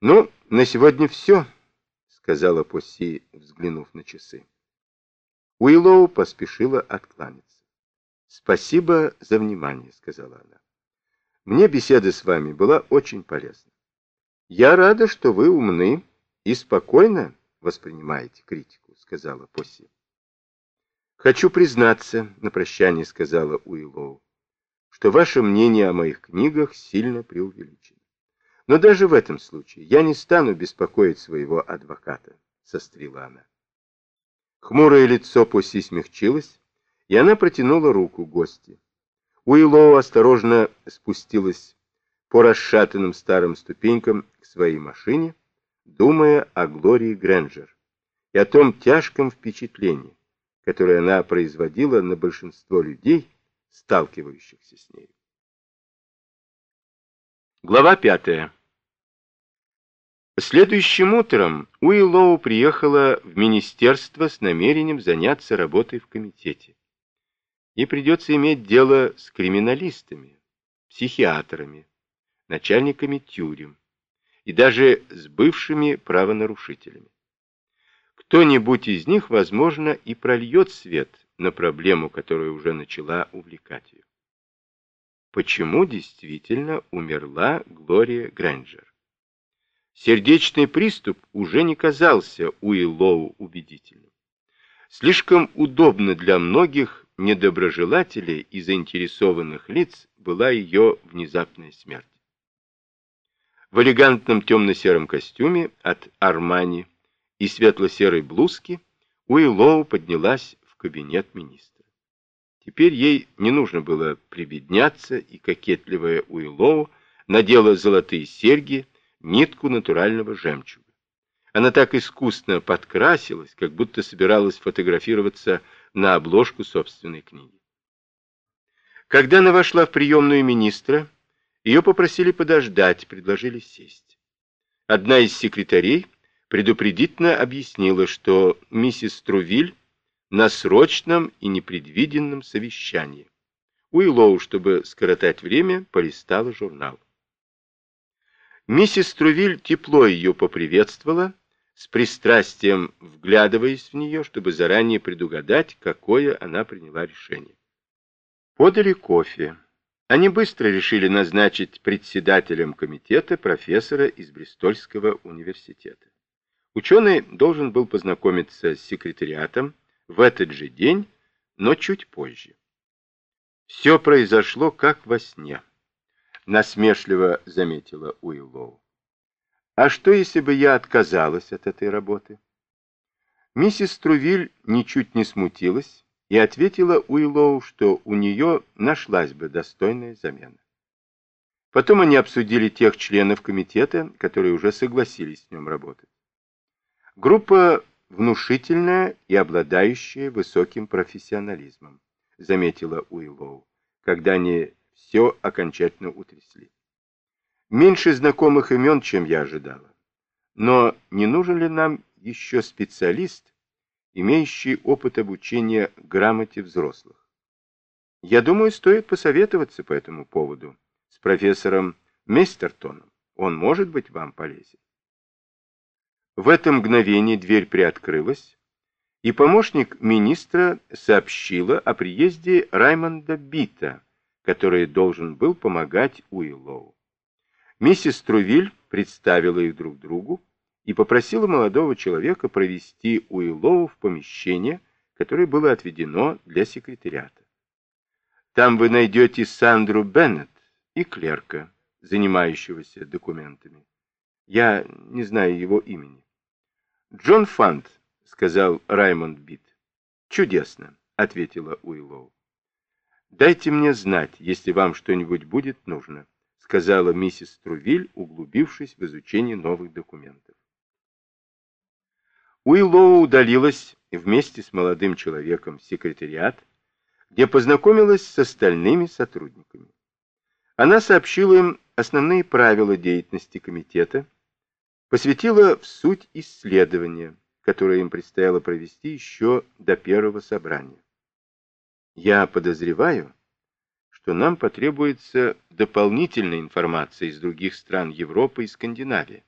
«Ну, на сегодня все», — сказала Посси, взглянув на часы. Уиллоу поспешила откланяться. «Спасибо за внимание», — сказала она. «Мне беседа с вами была очень полезна. Я рада, что вы умны и спокойно воспринимаете критику», — сказала Посси. «Хочу признаться», — на прощание сказала Уиллоу, «что ваше мнение о моих книгах сильно преувеличено. Но даже в этом случае я не стану беспокоить своего адвоката, сострила она. Хмурое лицо Пусси смягчилось, и она протянула руку гости. Уиллоу осторожно спустилась по расшатанным старым ступенькам к своей машине, думая о Глории Грэнджер и о том тяжком впечатлении, которое она производила на большинство людей, сталкивающихся с ней. Глава пятая. Следующим утром Уиллоу приехала в министерство с намерением заняться работой в комитете. Ей придется иметь дело с криминалистами, психиатрами, начальниками тюрем и даже с бывшими правонарушителями. Кто-нибудь из них, возможно, и прольет свет на проблему, которая уже начала увлекать ее. Почему действительно умерла Глория Грэнджер? Сердечный приступ уже не казался Уиллоу убедительным. Слишком удобно для многих недоброжелателей и заинтересованных лиц была ее внезапная смерть. В элегантном темно-сером костюме от Армани и светло-серой блузке Уиллоу поднялась в кабинет министра. Теперь ей не нужно было прибедняться, и кокетливая Уиллоу надела золотые серьги, нитку натурального жемчуга. Она так искусно подкрасилась, как будто собиралась фотографироваться на обложку собственной книги. Когда она вошла в приемную министра, ее попросили подождать, предложили сесть. Одна из секретарей предупредительно объяснила, что миссис Трувиль на срочном и непредвиденном совещании. Уиллоу, чтобы скоротать время, полистала журнал. Миссис Трувиль тепло ее поприветствовала, с пристрастием вглядываясь в нее, чтобы заранее предугадать, какое она приняла решение. Подали кофе. Они быстро решили назначить председателем комитета профессора из Бристольского университета. Ученый должен был познакомиться с секретариатом в этот же день, но чуть позже. Все произошло как во сне насмешливо заметила Уиллоу. А что, если бы я отказалась от этой работы? Миссис Трувиль ничуть не смутилась и ответила Уиллоу, что у нее нашлась бы достойная замена. Потом они обсудили тех членов комитета, которые уже согласились с ним работать. Группа внушительная и обладающая высоким профессионализмом, заметила Уиллоу, когда они все окончательно утрясли. Меньше знакомых имен, чем я ожидала. Но не нужен ли нам еще специалист, имеющий опыт обучения грамоте взрослых? Я думаю, стоит посоветоваться по этому поводу с профессором Мейстертоном. Он может быть вам полезен. В это мгновение дверь приоткрылась, и помощник министра сообщила о приезде Раймонда Бита, который должен был помогать Уиллоу. Миссис Трувиль представила их друг другу и попросила молодого человека провести Уиллоу в помещение, которое было отведено для секретариата. Там вы найдете Сандру Беннет и клерка, занимающегося документами. Я не знаю его имени. Джон Фант, сказал Раймонд Бит. Чудесно, ответила Уиллоу. «Дайте мне знать, если вам что-нибудь будет нужно», сказала миссис Трувиль, углубившись в изучение новых документов. Уиллоу удалилась вместе с молодым человеком в секретариат, где познакомилась с остальными сотрудниками. Она сообщила им основные правила деятельности комитета, посвятила в суть исследования, которое им предстояло провести еще до первого собрания. Я подозреваю, что нам потребуется дополнительная информация из других стран Европы и Скандинавии,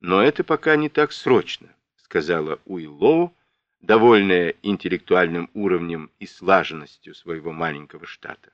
но это пока не так срочно, сказала Уиллоу, довольная интеллектуальным уровнем и слаженностью своего маленького штата.